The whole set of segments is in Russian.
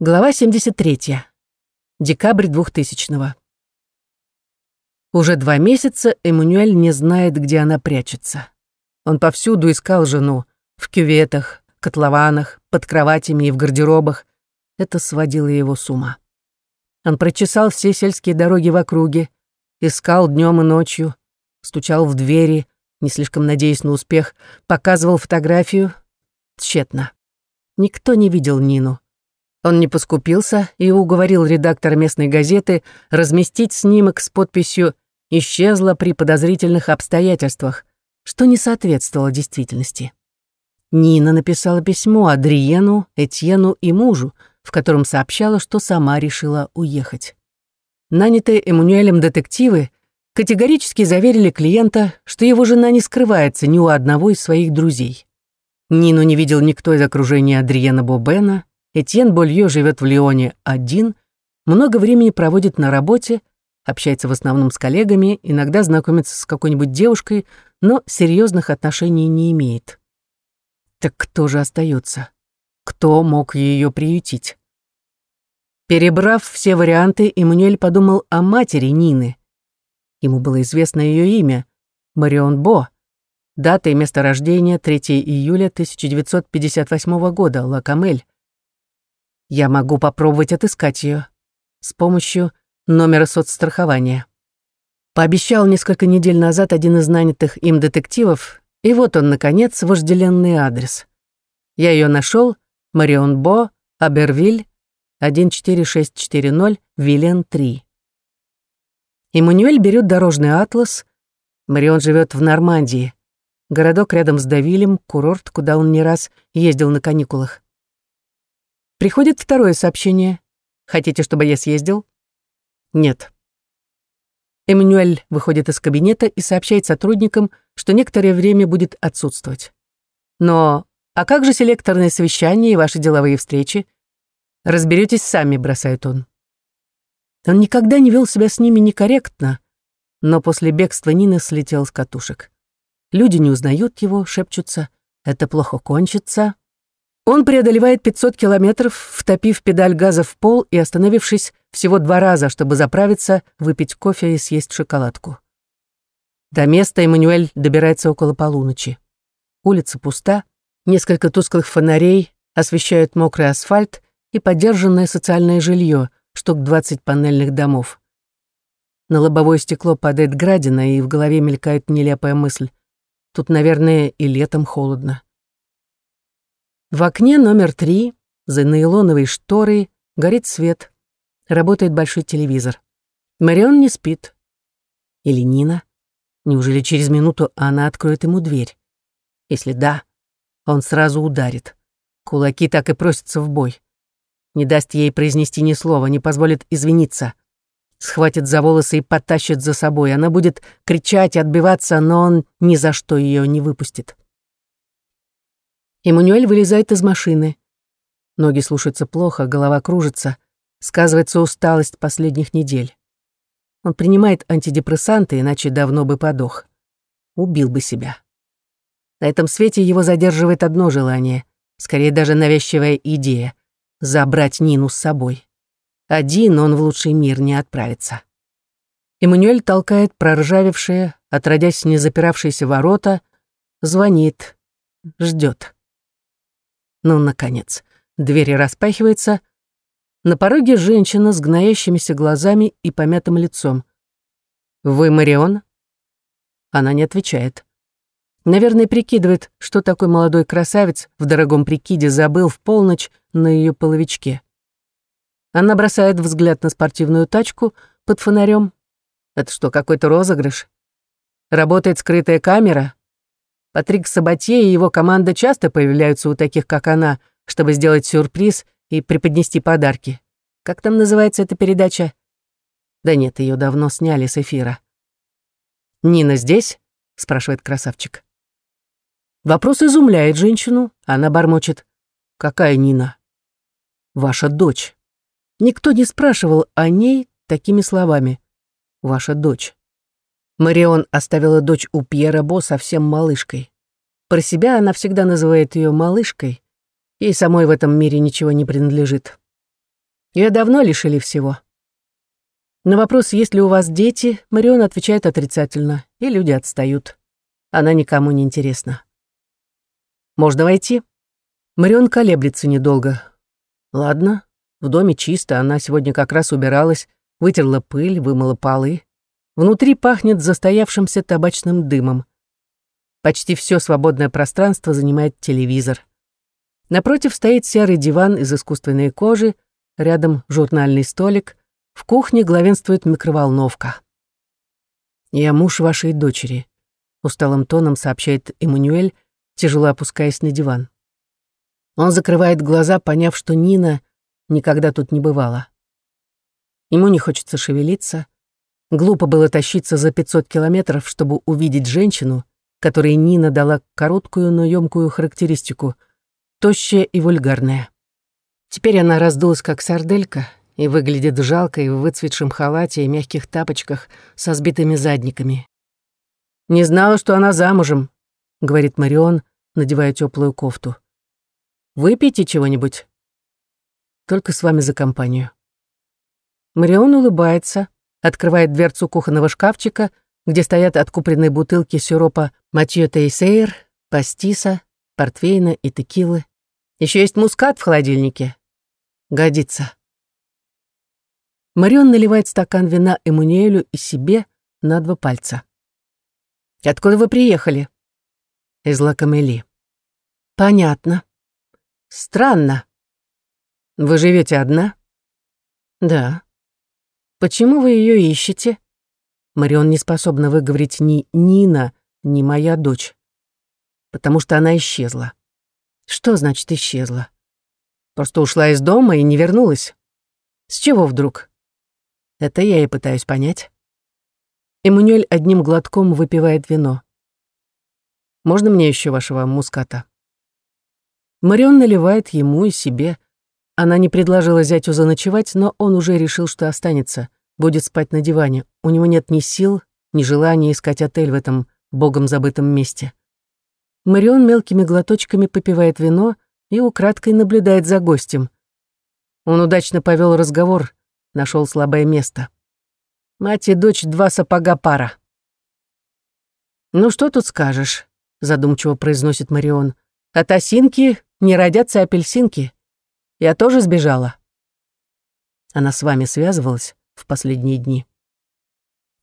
Глава 73. Декабрь 2000-го. Уже два месяца Эммануэль не знает, где она прячется. Он повсюду искал жену. В кюветах, котлованах, под кроватями и в гардеробах. Это сводило его с ума. Он прочесал все сельские дороги в округе, искал днем и ночью, стучал в двери, не слишком надеясь на успех, показывал фотографию. Тщетно. Никто не видел Нину. Он не поскупился и уговорил редактора местной газеты разместить снимок с подписью «Исчезла при подозрительных обстоятельствах», что не соответствовало действительности. Нина написала письмо Адриену, Этьену и мужу, в котором сообщала, что сама решила уехать. Нанятые Эммануэлем детективы категорически заверили клиента, что его жена не скрывается ни у одного из своих друзей. Нину не видел никто из окружения Адриена Бобена, Этьен Болье живет в Лионе один, много времени проводит на работе, общается в основном с коллегами, иногда знакомится с какой-нибудь девушкой, но серьезных отношений не имеет. Так кто же остается? Кто мог ее приютить? Перебрав все варианты, Эммануэль подумал о матери Нины. Ему было известно ее имя — Марион Бо. Дата и место рождения — 3 июля 1958 года, Лакамель. Я могу попробовать отыскать ее с помощью номера соцстрахования. Пообещал несколько недель назад один из нанятых им детективов, и вот он, наконец, вожделенный адрес. Я ее нашел, Марион Бо, Абервиль, 14640, Вилен 3. Эммануэль берет дорожный атлас. Марион живет в Нормандии. Городок рядом с Давилем, курорт, куда он не раз ездил на каникулах. Приходит второе сообщение. Хотите, чтобы я съездил? Нет. Эммануэль выходит из кабинета и сообщает сотрудникам, что некоторое время будет отсутствовать. Но а как же селекторное совещание и ваши деловые встречи? Разберетесь сами, бросает он. Он никогда не вел себя с ними некорректно, но после бегства Нины слетел с катушек. Люди не узнают его, шепчутся. Это плохо кончится. Он преодолевает 500 километров, втопив педаль газа в пол и остановившись всего два раза, чтобы заправиться, выпить кофе и съесть шоколадку. До места Эммануэль добирается около полуночи. Улица пуста, несколько тусклых фонарей освещают мокрый асфальт и подержанное социальное жилье, штук 20 панельных домов. На лобовое стекло падает градина, и в голове мелькает нелепая мысль. Тут, наверное, и летом холодно. В окне номер три, за нейлоновой шторой, горит свет. Работает большой телевизор. Марион не спит. Или Нина? Неужели через минуту она откроет ему дверь? Если да, он сразу ударит. Кулаки так и просятся в бой. Не даст ей произнести ни слова, не позволит извиниться. Схватит за волосы и потащит за собой. Она будет кричать и отбиваться, но он ни за что ее не выпустит. Эммануэль вылезает из машины. Ноги слушаются плохо, голова кружится. Сказывается усталость последних недель. Он принимает антидепрессанты, иначе давно бы подох. Убил бы себя. На этом свете его задерживает одно желание, скорее даже навязчивая идея — забрать Нину с собой. Один он в лучший мир не отправится. Эммануэль толкает проржавевшие, отродясь не запиравшиеся ворота, звонит, ждет. Ну, наконец, двери распахиваются. На пороге женщина с гноящимися глазами и помятым лицом. «Вы Марион?» Она не отвечает. Наверное, прикидывает, что такой молодой красавец в дорогом прикиде забыл в полночь на ее половичке. Она бросает взгляд на спортивную тачку под фонарем. Это что, какой-то розыгрыш? Работает скрытая камера? Патрик Сабатье и его команда часто появляются у таких, как она, чтобы сделать сюрприз и преподнести подарки. Как там называется эта передача? Да нет, ее давно сняли с эфира. «Нина здесь?» — спрашивает красавчик. Вопрос изумляет женщину, она бормочет. «Какая Нина?» «Ваша дочь». Никто не спрашивал о ней такими словами. «Ваша дочь». Марион оставила дочь у Пьера Бо совсем малышкой. Про себя она всегда называет ее малышкой. Ей самой в этом мире ничего не принадлежит. Ее давно лишили всего. На вопрос, есть ли у вас дети, Марион отвечает отрицательно, и люди отстают. Она никому не интересна. «Можно войти?» Марион колеблется недолго. «Ладно, в доме чисто, она сегодня как раз убиралась, вытерла пыль, вымыла полы. Внутри пахнет застоявшимся табачным дымом. Почти все свободное пространство занимает телевизор. Напротив стоит серый диван из искусственной кожи, рядом журнальный столик, в кухне главенствует микроволновка. «Я муж вашей дочери», — усталым тоном сообщает Эммануэль, тяжело опускаясь на диван. Он закрывает глаза, поняв, что Нина никогда тут не бывала. Ему не хочется шевелиться. Глупо было тащиться за 500 километров, чтобы увидеть женщину, которой Нина дала короткую, но ёмкую характеристику — тощая и вульгарная. Теперь она раздулась, как сарделька, и выглядит жалкой в выцветшем халате и мягких тапочках со сбитыми задниками. «Не знала, что она замужем», — говорит Марион, надевая теплую кофту. «Выпейте чего-нибудь?» «Только с вами за компанию». Марион улыбается, открывает дверцу кухонного шкафчика, где стоят откупленные бутылки сиропа Матьё Тейсейр, пастиса, портвейна и текилы. Еще есть мускат в холодильнике. Годится. Марион наливает стакан вина Эммануэлю и себе на два пальца. «Откуда вы приехали?» «Из Лакамели». «Понятно. Странно. Вы живете одна?» «Да». «Почему вы ее ищете?» Марион не способна выговорить ни «Нина», ни «моя дочь» потому что она исчезла. Что значит исчезла? Просто ушла из дома и не вернулась. С чего вдруг? Это я и пытаюсь понять. Эммануэль одним глотком выпивает вино. «Можно мне еще вашего муската?» Марион наливает ему и себе. Она не предложила зятю заночевать, но он уже решил, что останется, будет спать на диване. У него нет ни сил, ни желания искать отель в этом богом забытом месте. Марион мелкими глоточками попивает вино и украдкой наблюдает за гостем. Он удачно повел разговор, нашел слабое место. Мать и дочь два сапога пара. «Ну что тут скажешь?» — задумчиво произносит Марион. «От осинки не родятся апельсинки. Я тоже сбежала». Она с вами связывалась в последние дни?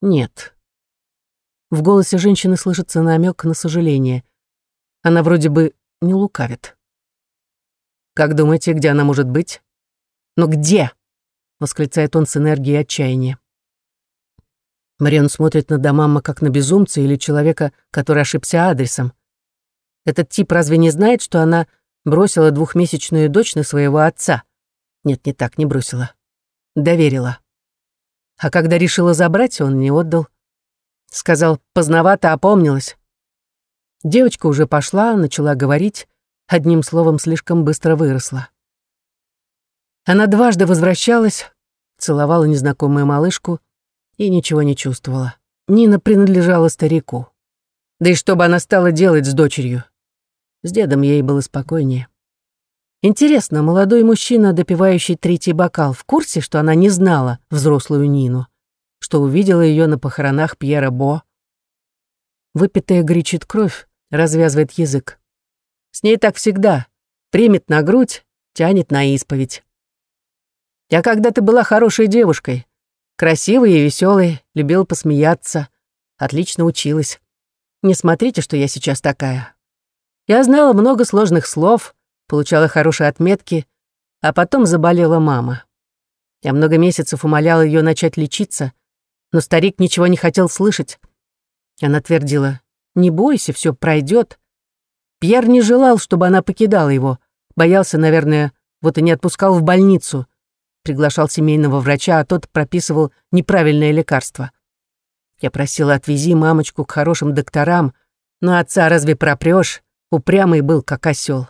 Нет. В голосе женщины слышится намек на сожаление. Она вроде бы не лукавит. «Как думаете, где она может быть?» «Но где?» — восклицает он с энергией отчаяния. Марион смотрит на Дамамма как на безумца или человека, который ошибся адресом. Этот тип разве не знает, что она бросила двухмесячную дочь на своего отца? Нет, не так, не бросила. Доверила. А когда решила забрать, он не отдал. Сказал, поздновато опомнилась. Девочка уже пошла, начала говорить, одним словом, слишком быстро выросла. Она дважды возвращалась, целовала незнакомую малышку и ничего не чувствовала. Нина принадлежала старику. Да и что бы она стала делать с дочерью? С дедом ей было спокойнее. Интересно, молодой мужчина, допивающий третий бокал, в курсе, что она не знала взрослую Нину, что увидела ее на похоронах Пьера Бо? Выпитая гречит кровь, развязывает язык. С ней так всегда. Примет на грудь, тянет на исповедь. Я когда-то была хорошей девушкой. Красивой и веселой, любила посмеяться. Отлично училась. Не смотрите, что я сейчас такая. Я знала много сложных слов, получала хорошие отметки, а потом заболела мама. Я много месяцев умоляла ее начать лечиться, но старик ничего не хотел слышать. Она твердила, не бойся, все пройдет. Пьер не желал, чтобы она покидала его. Боялся, наверное, вот и не отпускал в больницу. Приглашал семейного врача, а тот прописывал неправильное лекарство. Я просила, отвези мамочку к хорошим докторам, но отца разве пропрёшь? Упрямый был, как осел.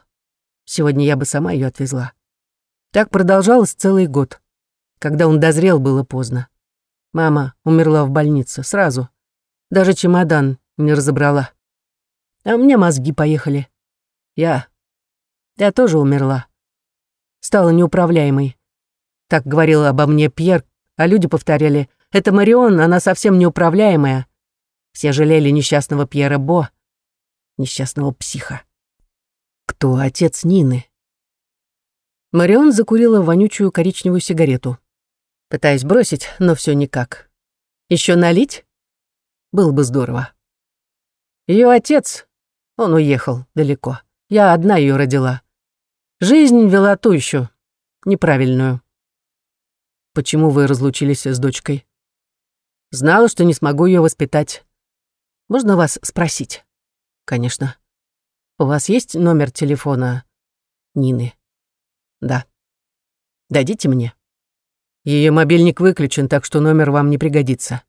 Сегодня я бы сама ее отвезла. Так продолжалось целый год. Когда он дозрел, было поздно. Мама умерла в больнице сразу. Даже чемодан не разобрала. А у меня мозги поехали. Я... Я тоже умерла. Стала неуправляемой. Так говорил обо мне Пьер, а люди повторяли, это Марион, она совсем неуправляемая. Все жалели несчастного Пьера Бо, несчастного психа. Кто отец Нины? Марион закурила вонючую коричневую сигарету. Пытаюсь бросить, но все никак. Еще налить? Было бы здорово. Ее отец, он уехал далеко. Я одна ее родила. Жизнь вела ту еще, неправильную. Почему вы разлучились с дочкой? Знала, что не смогу ее воспитать. Можно вас спросить? Конечно. У вас есть номер телефона Нины? Да. Дадите мне. Ее мобильник выключен, так что номер вам не пригодится.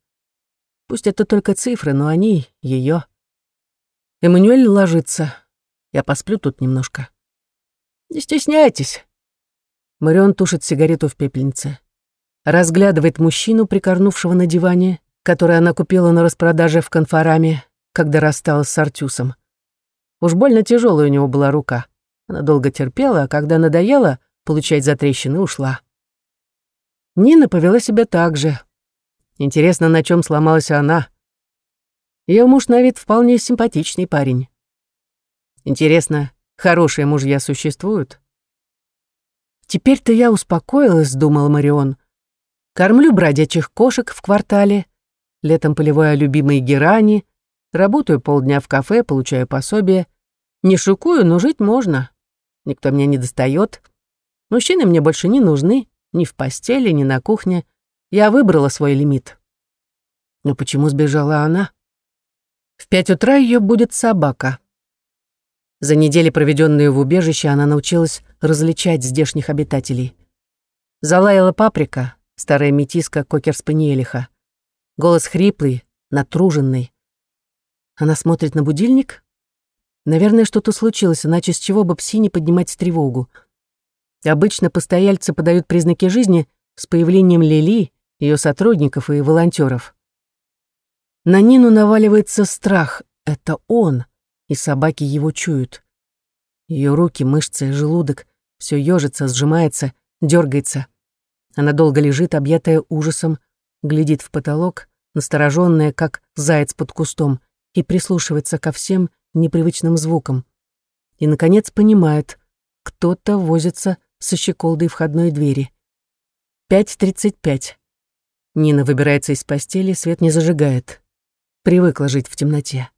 Пусть это только цифры, но они ее. Эммануэль ложится. Я посплю тут немножко. Не стесняйтесь. Марион тушит сигарету в пепельнице. Разглядывает мужчину, прикорнувшего на диване, который она купила на распродаже в конфораме, когда рассталась с Артюсом. Уж больно тяжелая у него была рука. Она долго терпела, а когда надоело получать затрещины, ушла. Нина повела себя так же. Интересно, на чем сломалась она. Ее муж на вид вполне симпатичный парень. Интересно, хорошие мужья существуют? Теперь-то я успокоилась, думал Марион. Кормлю бродячих кошек в квартале, летом поливаю любимые герани, работаю полдня в кафе, получаю пособие. Не шукую, но жить можно. Никто меня не достает. Мужчины мне больше не нужны, ни в постели, ни на кухне. Я выбрала свой лимит. Но почему сбежала она? В пять утра ее будет собака. За недели, проведенные в убежище, она научилась различать здешних обитателей. Залаяла паприка, старая метиска кокер-спаниелиха. Голос хриплый, натруженный. Она смотрит на будильник, Наверное, что-то случилось, иначе с чего бы псине поднимать тревогу? Обычно постояльцы подают признаки жизни с появлением Лили, ее сотрудников и волонтеров. На Нину наваливается страх. Это он, и собаки его чуют. Ее руки, мышцы, желудок все ежится, сжимается, дергается. Она долго лежит, объятая ужасом, глядит в потолок, настороженная, как заяц под кустом, и прислушивается ко всем непривычным звуком. И, наконец, понимает, кто-то возится со щеколдой входной двери. 5.35. Нина выбирается из постели, свет не зажигает. Привыкла жить в темноте.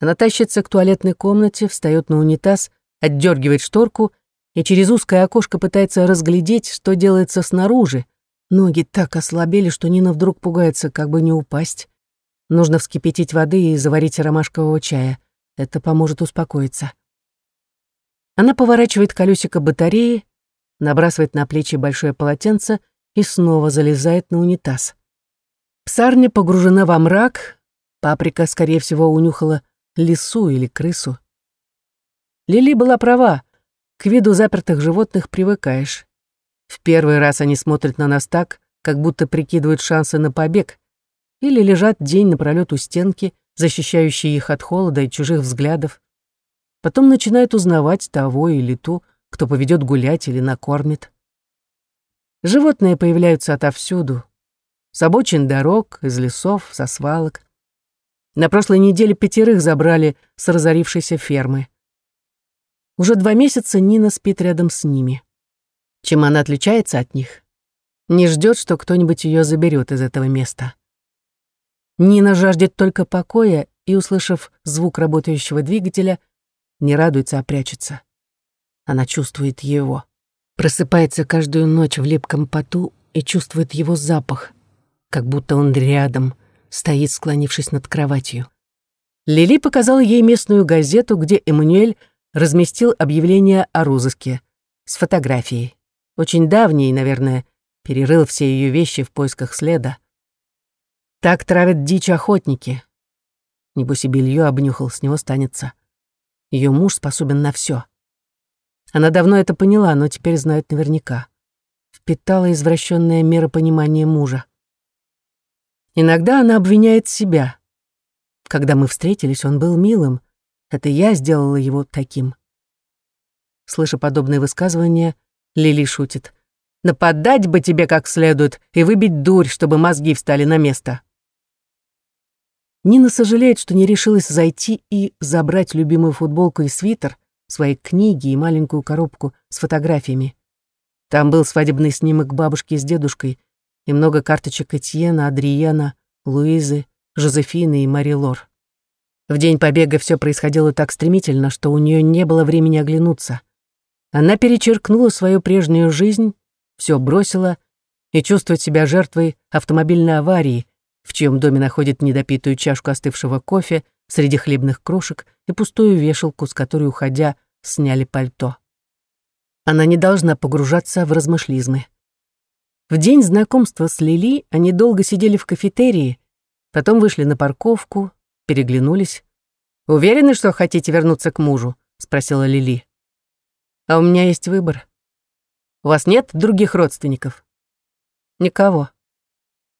Она тащится к туалетной комнате, встает на унитаз, отдергивает шторку и через узкое окошко пытается разглядеть, что делается снаружи. Ноги так ослабели, что Нина вдруг пугается, как бы не упасть. Нужно вскипятить воды и заварить ромашкового чая. Это поможет успокоиться. Она поворачивает колесико батареи, набрасывает на плечи большое полотенце и снова залезает на унитаз. Псарня погружена во мрак, паприка, скорее всего, унюхала лису или крысу. Лили была права, к виду запертых животных привыкаешь. В первый раз они смотрят на нас так, как будто прикидывают шансы на побег, или лежат день напролёт у стенки, защищающие их от холода и чужих взглядов. Потом начинают узнавать того или ту, кто поведет гулять или накормит. Животные появляются отовсюду. С обочин дорог, из лесов, со свалок. На прошлой неделе пятерых забрали с разорившейся фермы. Уже два месяца Нина спит рядом с ними. Чем она отличается от них? Не ждет, что кто-нибудь ее заберет из этого места. Нина жаждет только покоя и, услышав звук работающего двигателя, не радуется, а прячется. Она чувствует его. Просыпается каждую ночь в липком поту и чувствует его запах, как будто он рядом, стоит, склонившись над кроватью. Лили показала ей местную газету, где Эммануэль разместил объявление о розыске с фотографией. Очень давней, наверное, перерыл все ее вещи в поисках следа. Так травят дичь охотники. Небось и белье обнюхал, с него станется. Ее муж способен на все. Она давно это поняла, но теперь знает наверняка. Впитала извращенное миропонимание мужа. Иногда она обвиняет себя. Когда мы встретились, он был милым. Это я сделала его таким. Слыша подобные высказывания, Лили шутит. Нападать бы тебе как следует и выбить дурь, чтобы мозги встали на место. Нина сожалеет, что не решилась зайти и забрать любимую футболку и свитер, свои книги и маленькую коробку с фотографиями. Там был свадебный снимок бабушки с дедушкой и много карточек Этьена, Адриена, Луизы, Жозефины и Мари Лор. В день побега все происходило так стремительно, что у нее не было времени оглянуться. Она перечеркнула свою прежнюю жизнь, все бросила и чувствует себя жертвой автомобильной аварии, в чьем доме находит недопитую чашку остывшего кофе среди хлебных крошек и пустую вешалку, с которой, уходя, сняли пальто. Она не должна погружаться в размышлизмы. В день знакомства с Лили они долго сидели в кафетерии, потом вышли на парковку, переглянулись. «Уверены, что хотите вернуться к мужу?» — спросила Лили. «А у меня есть выбор. У вас нет других родственников?» «Никого».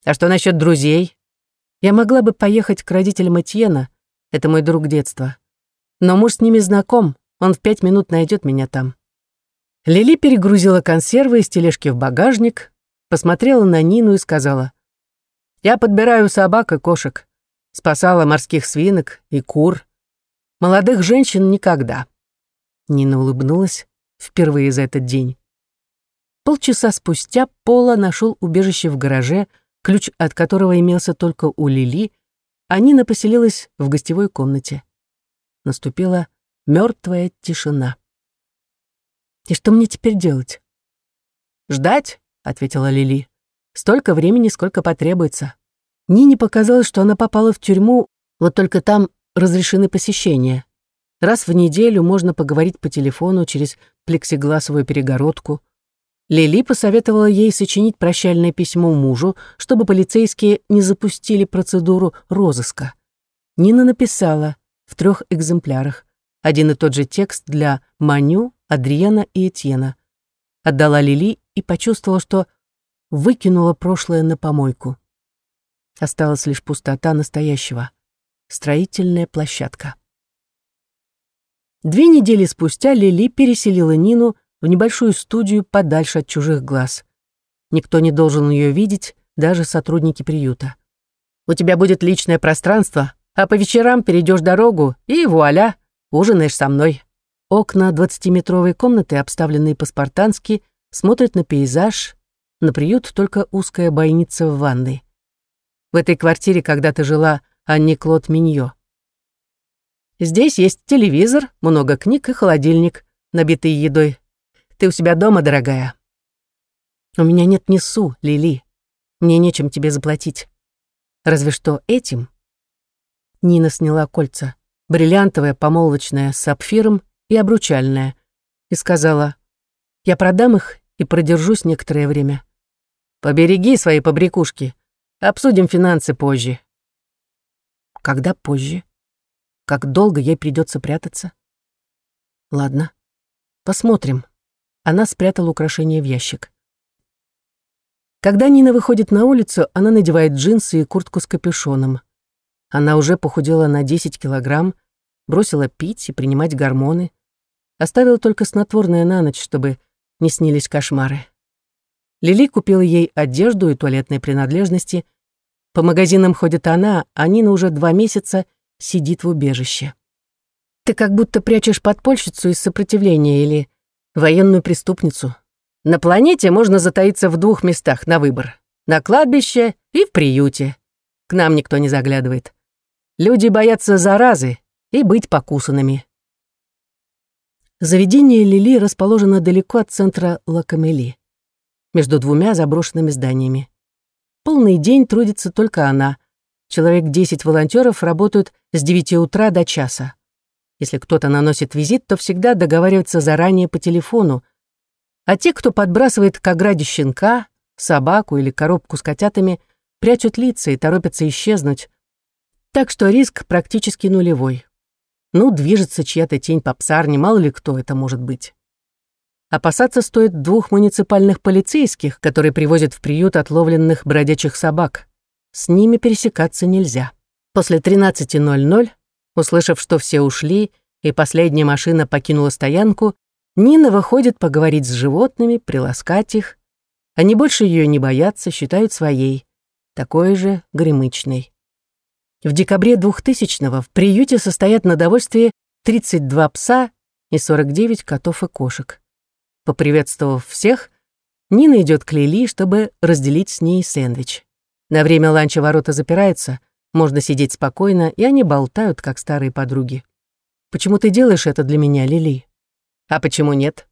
«А что насчет друзей?» «Я могла бы поехать к родителям Этьена, это мой друг детства. Но муж с ними знаком, он в пять минут найдет меня там». Лили перегрузила консервы из тележки в багажник, посмотрела на Нину и сказала, «Я подбираю собак и кошек, спасала морских свинок и кур. Молодых женщин никогда». Нина улыбнулась впервые за этот день. Полчаса спустя Пола нашел убежище в гараже, ключ от которого имелся только у Лили, а Нина поселилась в гостевой комнате. Наступила мертвая тишина. «И что мне теперь делать?» «Ждать», — ответила Лили. «Столько времени, сколько потребуется». Нине показалось, что она попала в тюрьму, вот только там разрешены посещения. Раз в неделю можно поговорить по телефону через плексигласовую перегородку. Лили посоветовала ей сочинить прощальное письмо мужу, чтобы полицейские не запустили процедуру розыска. Нина написала в трех экземплярах один и тот же текст для Маню, Адриана и Этьена. Отдала Лили и почувствовала, что выкинула прошлое на помойку. Осталась лишь пустота настоящего. Строительная площадка. Две недели спустя Лили переселила Нину в небольшую студию подальше от чужих глаз. Никто не должен ее видеть, даже сотрудники приюта. У тебя будет личное пространство, а по вечерам перейдешь дорогу и вуаля, ужинаешь со мной. Окна двадцатиметровой комнаты, обставленные по-спартански, смотрят на пейзаж, на приют только узкая бойница в ванной. В этой квартире когда-то жила Анни Клод Миньо. Здесь есть телевизор, много книг и холодильник, набитый едой. Ты у себя дома, дорогая?» «У меня нет ни су, Лили. Мне нечем тебе заплатить. Разве что этим». Нина сняла кольца, бриллиантовое, помолвочное, с сапфиром и обручальное, и сказала, «Я продам их и продержусь некоторое время. Побереги свои побрякушки. Обсудим финансы позже». «Когда позже? Как долго ей придется прятаться?» «Ладно, посмотрим». Она спрятала украшение в ящик. Когда Нина выходит на улицу, она надевает джинсы и куртку с капюшоном. Она уже похудела на 10 килограмм, бросила пить и принимать гормоны. Оставила только снотворное на ночь, чтобы не снились кошмары. Лили купила ей одежду и туалетные принадлежности. По магазинам ходит она, а Нина уже два месяца сидит в убежище. «Ты как будто прячешь подпольщицу из сопротивления или военную преступницу. На планете можно затаиться в двух местах на выбор. На кладбище и в приюте. К нам никто не заглядывает. Люди боятся заразы и быть покусанными. Заведение Лили расположено далеко от центра Лакамели, между двумя заброшенными зданиями. Полный день трудится только она. Человек 10 волонтеров работают с 9 утра до часа. Если кто-то наносит визит, то всегда договаривается заранее по телефону. А те, кто подбрасывает к ограде щенка, собаку или коробку с котятами, прячут лица и торопятся исчезнуть. Так что риск практически нулевой. Ну, движется чья-то тень по псарне, мало ли кто это может быть. Опасаться стоит двух муниципальных полицейских, которые привозят в приют отловленных бродячих собак. С ними пересекаться нельзя. После 13.00 Услышав, что все ушли, и последняя машина покинула стоянку, Нина выходит поговорить с животными, приласкать их. Они больше ее не боятся, считают своей, такой же гремычной. В декабре 2000-го в приюте состоят на довольствие 32 пса и 49 котов и кошек. Поприветствовав всех, Нина идет к Лили, чтобы разделить с ней сэндвич. На время ланча ворота запираются, можно сидеть спокойно, и они болтают, как старые подруги. «Почему ты делаешь это для меня, Лили?» «А почему нет?»